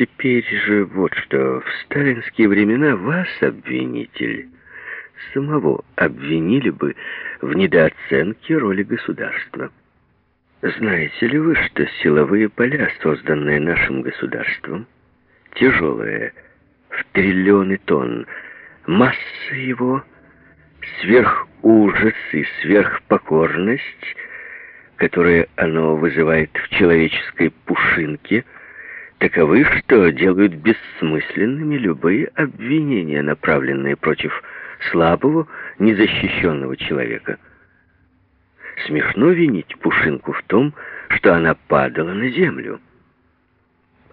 теперь же вот что. В сталинские времена вас, обвинитель, самого обвинили бы в недооценке роли государства. Знаете ли вы, что силовые поля, созданные нашим государством, тяжелые, в триллионы тонн, масса его, сверхужас и сверхпокорность, которые оно вызывает в человеческой пушинке, таковы, что делают бессмысленными любые обвинения, направленные против слабого, незащищенного человека. Смешно винить Пушинку в том, что она падала на землю.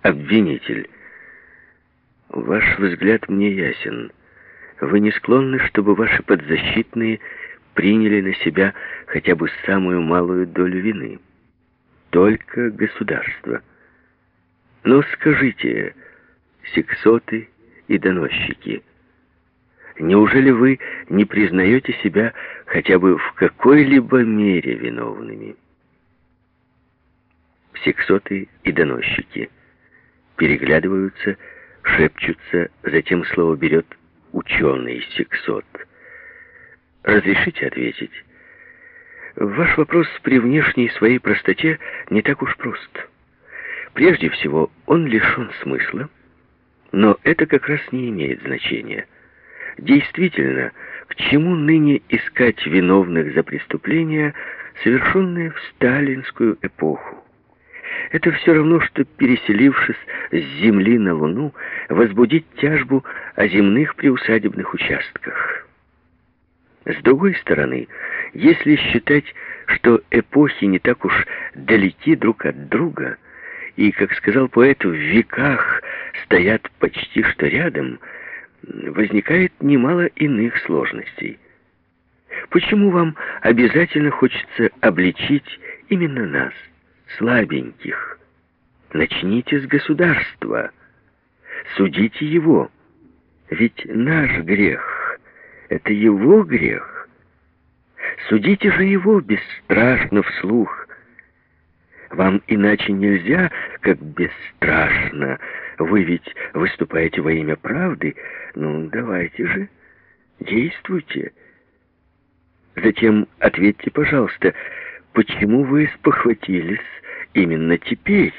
Обвинитель. Ваш взгляд мне ясен. Вы не склонны, чтобы ваши подзащитные приняли на себя хотя бы самую малую долю вины. Только государство. Но скажите, сексоты и доносчики, неужели вы не признаете себя хотя бы в какой-либо мере виновными? Сексоты и доносчики переглядываются, шепчутся, затем слово берет ученый сексот. Разрешите ответить? Ваш вопрос при внешней своей простоте не так уж прост. Прежде всего, он лишен смысла, но это как раз не имеет значения. Действительно, к чему ныне искать виновных за преступления, совершенные в сталинскую эпоху? Это все равно, что, переселившись с Земли на Луну, возбудить тяжбу о земных приусадебных участках. С другой стороны, если считать, что эпохи не так уж далеки друг от друга, и, как сказал поэт, в веках стоят почти что рядом, возникает немало иных сложностей. Почему вам обязательно хочется обличить именно нас, слабеньких? Начните с государства. Судите его. Ведь наш грех — это его грех. Судите же его бесстрашно вслух. Вам иначе нельзя, как бесстрашно. Вы ведь выступаете во имя правды. Ну, давайте же, действуйте. Затем ответьте, пожалуйста, почему вы спохватились именно теперь?»